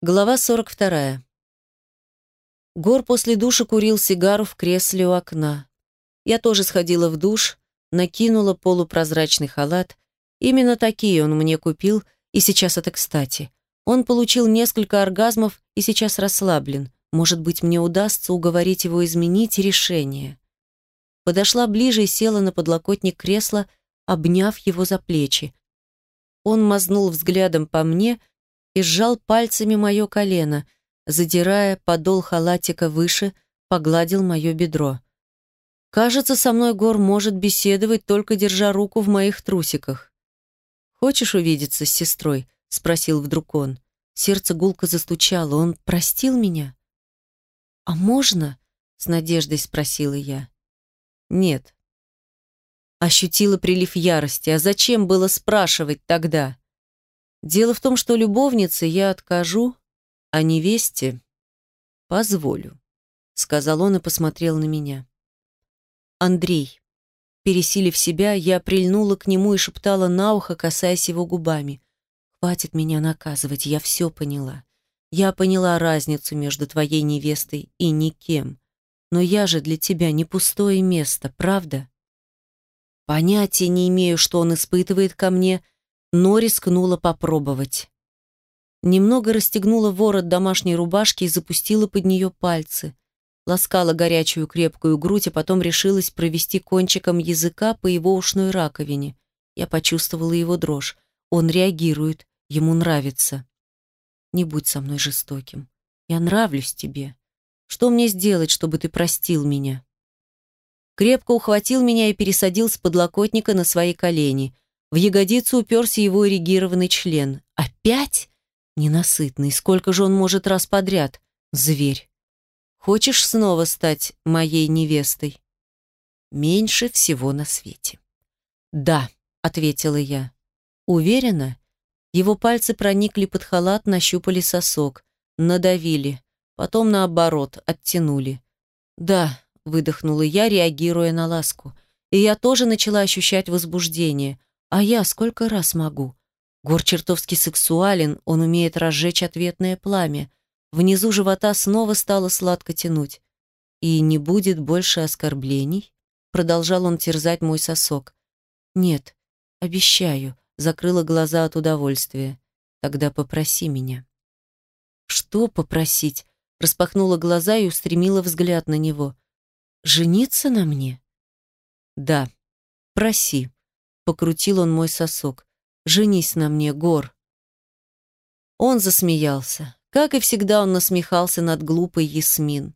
Глава 42. Гор после душа курил сигару в кресле у окна. Я тоже сходила в душ, накинула полупрозрачный халат. Именно такие он мне купил, и сейчас это кстати. Он получил несколько оргазмов и сейчас расслаблен. Может быть, мне удастся уговорить его изменить решение. Подошла ближе и села на подлокотник кресла, обняв его за плечи. Он мазнул взглядом по мне и сжал пальцами мое колено, задирая подол халатика выше, погладил мое бедро. Кажется, со мной Гор может беседовать, только держа руку в моих трусиках. «Хочешь увидеться с сестрой?» — спросил вдруг он. Сердце гулко застучало. Он простил меня? «А можно?» — с надеждой спросила я. «Нет». Ощутила прилив ярости. А зачем было спрашивать тогда? Дело в том, что любовнице я откажу, а невесте позволю, сказал он и посмотрел на меня. Андрей. Пересилив себя, я прильнула к нему и шептала на ухо, касаясь его губами. «Хватит меня наказывать, я все поняла. Я поняла разницу между твоей невестой и никем. Но я же для тебя не пустое место, правда?» Понятия не имею, что он испытывает ко мне, — но рискнула попробовать. Немного расстегнула ворот домашней рубашки и запустила под нее пальцы. Ласкала горячую крепкую грудь, а потом решилась провести кончиком языка по его ушной раковине. Я почувствовала его дрожь. Он реагирует, ему нравится. Не будь со мной жестоким. Я нравлюсь тебе. Что мне сделать, чтобы ты простил меня? Крепко ухватил меня и пересадил с подлокотника на свои колени — в ягодицу уперся его эрегированный член. Опять? Ненасытный. Сколько же он может раз подряд? Зверь. Хочешь снова стать моей невестой? Меньше всего на свете. Да, ответила я. Уверена? Его пальцы проникли под халат, нащупали сосок, надавили, потом наоборот, оттянули. Да, выдохнула я, реагируя на ласку. И я тоже начала ощущать возбуждение. А я сколько раз могу? Гор чертовски сексуален, он умеет разжечь ответное пламя. Внизу живота снова стало сладко тянуть. И не будет больше оскорблений? Продолжал он терзать мой сосок. Нет, обещаю, закрыла глаза от удовольствия. Тогда попроси меня. Что попросить? Распахнула глаза и устремила взгляд на него. Жениться на мне? Да, проси. Покрутил он мой сосок. «Женись на мне, Гор». Он засмеялся. Как и всегда, он насмехался над глупой Ясмин.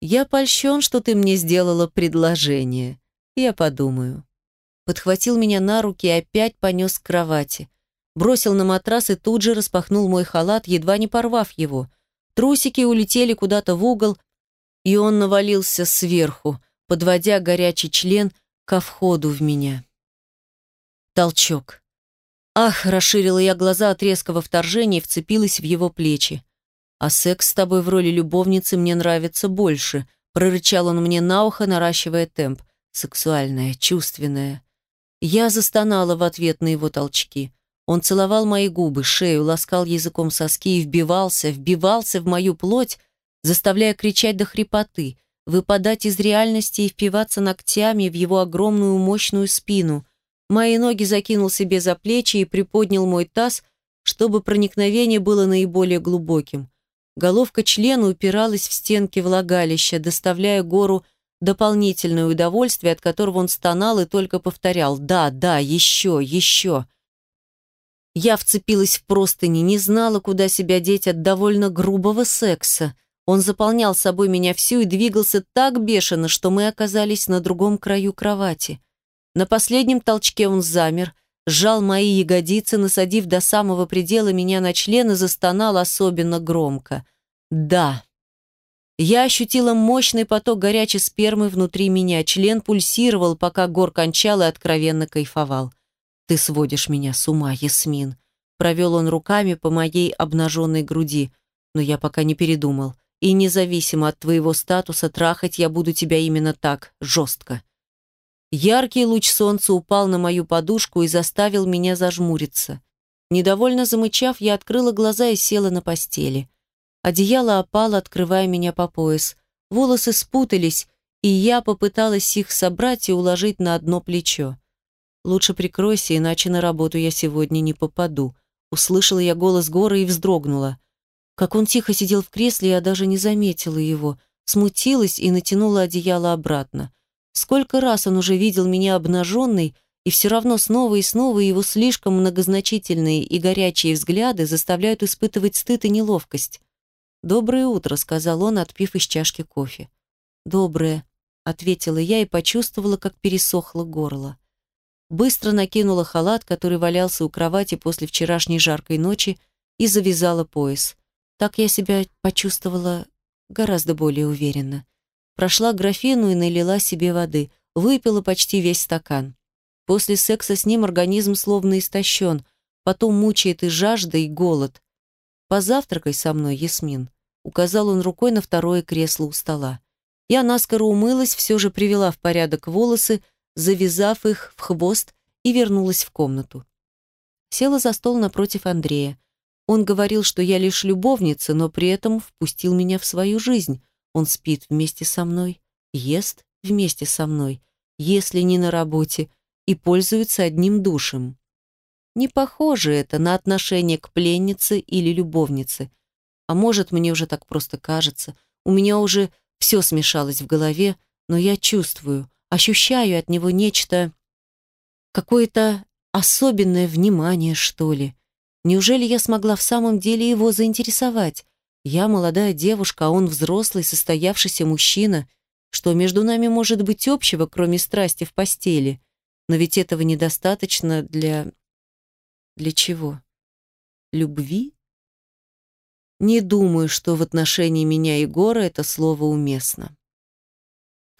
«Я польщен, что ты мне сделала предложение. Я подумаю». Подхватил меня на руки и опять понес к кровати. Бросил на матрас и тут же распахнул мой халат, едва не порвав его. Трусики улетели куда-то в угол, и он навалился сверху, подводя горячий член ко входу в меня. Толчок. Ах, расширила я глаза от резкого вторжения и вцепилась в его плечи. А секс с тобой в роли любовницы мне нравится больше, прорычал он мне на ухо, наращивая темп. Сексуальное, чувственное. Я застонала в ответ на его толчки. Он целовал мои губы, шею, ласкал языком соски и вбивался, вбивался в мою плоть, заставляя кричать до хрипоты, выпадать из реальности и впиваться ногтями в его огромную мощную спину, Мои ноги закинул себе за плечи и приподнял мой таз, чтобы проникновение было наиболее глубоким. Головка члена упиралась в стенки влагалища, доставляя гору дополнительное удовольствие, от которого он стонал и только повторял «да, да, еще, еще». Я вцепилась в простыни, не знала, куда себя деть от довольно грубого секса. Он заполнял собой меня всю и двигался так бешено, что мы оказались на другом краю кровати. На последнем толчке он замер, сжал мои ягодицы, насадив до самого предела меня на член и застонал особенно громко. «Да». Я ощутила мощный поток горячей спермы внутри меня. Член пульсировал, пока Гор кончал и откровенно кайфовал. «Ты сводишь меня с ума, Ясмин», — провел он руками по моей обнаженной груди. «Но я пока не передумал. И независимо от твоего статуса, трахать я буду тебя именно так, жестко. Яркий луч солнца упал на мою подушку и заставил меня зажмуриться. Недовольно замычав, я открыла глаза и села на постели. Одеяло опало, открывая меня по пояс. Волосы спутались, и я попыталась их собрать и уложить на одно плечо. «Лучше прикройся, иначе на работу я сегодня не попаду», услышала я голос Гора и вздрогнула. Как он тихо сидел в кресле, я даже не заметила его, смутилась и натянула одеяло обратно. Сколько раз он уже видел меня обнаженной, и все равно снова и снова его слишком многозначительные и горячие взгляды заставляют испытывать стыд и неловкость. «Доброе утро», — сказал он, отпив из чашки кофе. «Доброе», — ответила я и почувствовала, как пересохло горло. Быстро накинула халат, который валялся у кровати после вчерашней жаркой ночи, и завязала пояс. Так я себя почувствовала гораздо более уверенно. Прошла к графину и налила себе воды, выпила почти весь стакан. После секса с ним организм словно истощен, потом мучает и жажда, и голод. «Позавтракай со мной, Ясмин», — указал он рукой на второе кресло у стола. Я наскоро умылась, все же привела в порядок волосы, завязав их в хвост и вернулась в комнату. Села за стол напротив Андрея. Он говорил, что я лишь любовница, но при этом впустил меня в свою жизнь. Он спит вместе со мной, ест вместе со мной, если не на работе, и пользуется одним душем. Не похоже это на отношение к пленнице или любовнице. А может, мне уже так просто кажется. У меня уже все смешалось в голове, но я чувствую, ощущаю от него нечто... Какое-то особенное внимание, что ли. Неужели я смогла в самом деле его заинтересовать? Я молодая девушка, а он взрослый, состоявшийся мужчина. Что между нами может быть общего, кроме страсти в постели? Но ведь этого недостаточно для... Для чего? Любви? Не думаю, что в отношении меня и Егора это слово уместно.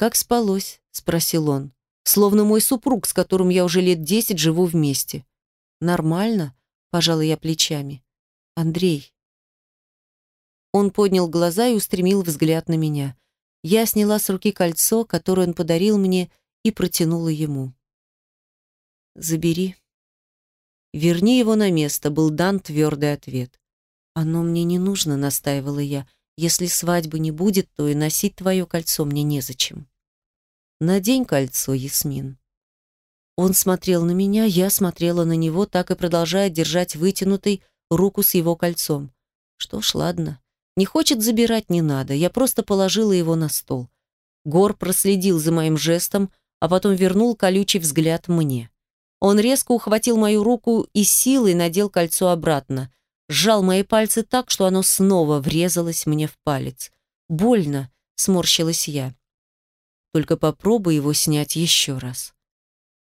«Как спалось?» — спросил он. «Словно мой супруг, с которым я уже лет десять живу вместе». «Нормально?» — пожала я плечами. «Андрей». Он поднял глаза и устремил взгляд на меня. Я сняла с руки кольцо, которое он подарил мне, и протянула ему. Забери. Верни его на место, был дан твердый ответ. Оно мне не нужно, настаивала я. Если свадьбы не будет, то и носить твое кольцо мне незачем. Надень кольцо, Ясмин. Он смотрел на меня, я смотрела на него, так и продолжая держать вытянутой руку с его кольцом. Что ж, ладно. Не хочет забирать, не надо. Я просто положила его на стол. Гор проследил за моим жестом, а потом вернул колючий взгляд мне. Он резко ухватил мою руку и силой надел кольцо обратно. Сжал мои пальцы так, что оно снова врезалось мне в палец. «Больно», — сморщилась я. «Только попробуй его снять еще раз».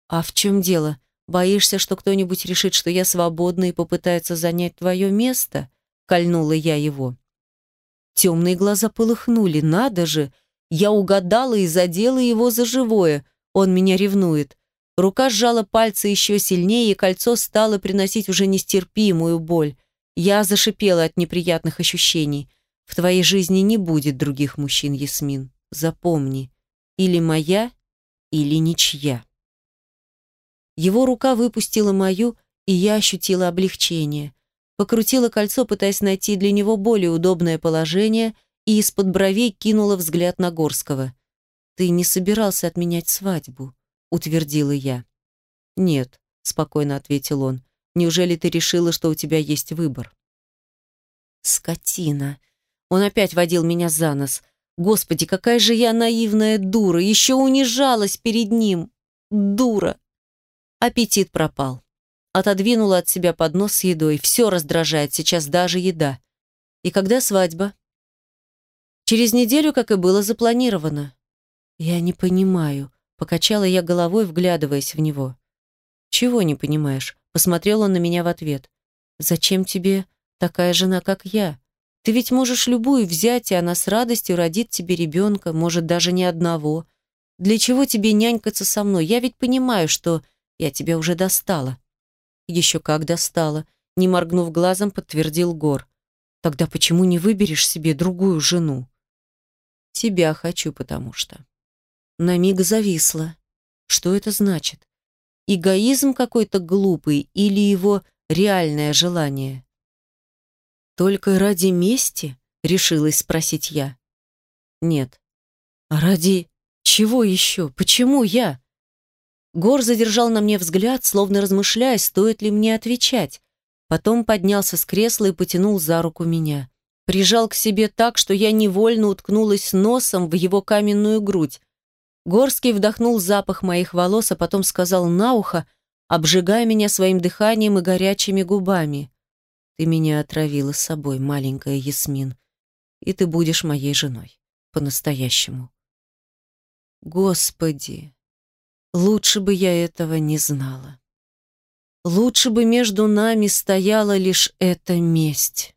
«А в чем дело? Боишься, что кто-нибудь решит, что я свободна и попытается занять твое место?» — кольнула я его. Темные глаза полыхнули, надо же! Я угадала и задела его за живое. Он меня ревнует. Рука сжала пальцы еще сильнее, и кольцо стало приносить уже нестерпимую боль. Я зашипела от неприятных ощущений. В твоей жизни не будет других мужчин, Ясмин. Запомни. Или моя, или ничья. Его рука выпустила мою, и я ощутила облегчение. Покрутила кольцо, пытаясь найти для него более удобное положение, и из-под бровей кинула взгляд на Горского. «Ты не собирался отменять свадьбу?» утвердила я. Нет, спокойно ответил он. Неужели ты решила, что у тебя есть выбор? Скотина. Он опять водил меня за нос. Господи, какая же я наивная дура, еще унижалась перед ним. Дура. Аппетит пропал. Отодвинула от себя поднос с едой. Все раздражает сейчас, даже еда. И когда свадьба? Через неделю, как и было запланировано. Я не понимаю. Покачала я головой, вглядываясь в него. «Чего не понимаешь?» Посмотрел он на меня в ответ. «Зачем тебе такая жена, как я? Ты ведь можешь любую взять, и она с радостью родит тебе ребенка, может, даже не одного. Для чего тебе нянькаться со мной? Я ведь понимаю, что я тебя уже достала». «Еще как достала», не моргнув глазом, подтвердил Гор. «Тогда почему не выберешь себе другую жену?» «Тебя хочу, потому что...» На миг зависла. Что это значит? Эгоизм какой-то глупый или его реальное желание. «Только ради мести?» — решилась спросить я. «Нет». «А ради чего еще? Почему я?» Гор задержал на мне взгляд, словно размышляя, стоит ли мне отвечать. Потом поднялся с кресла и потянул за руку меня. Прижал к себе так, что я невольно уткнулась носом в его каменную грудь. Горский вдохнул запах моих волос, а потом сказал на ухо, обжигая меня своим дыханием и горячими губами. «Ты меня отравила собой, маленькая Ясмин, и ты будешь моей женой. По-настоящему». Господи, лучше бы я этого не знала. Лучше бы между нами стояла лишь эта месть.